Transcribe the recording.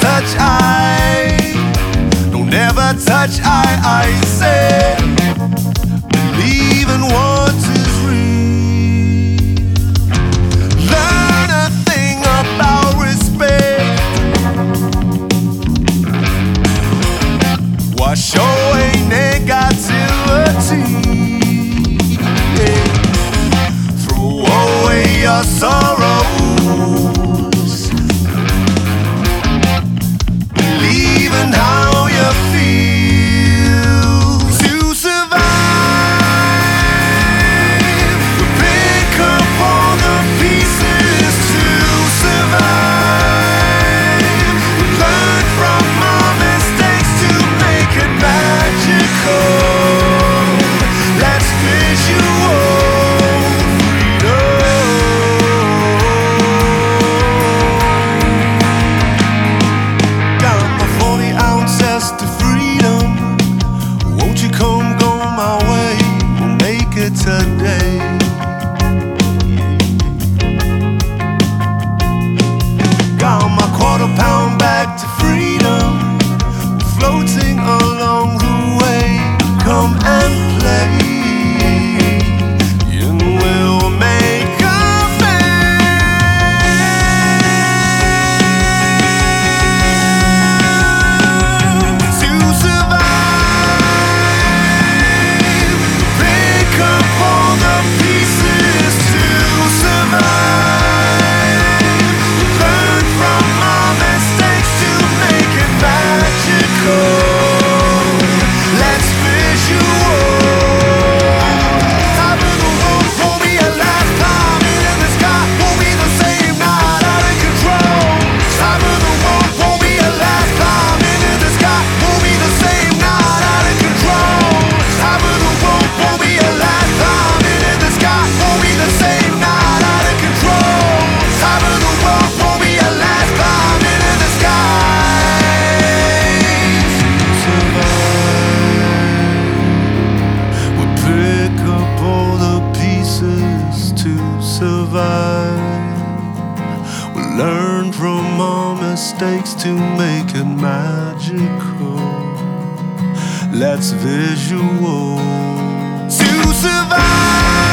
touch I. Don't ever touch I, I say. Believe in what is real. Learn a thing about respect. Wash your today. We learn from our mistakes to make it magical. Let's visual to survive.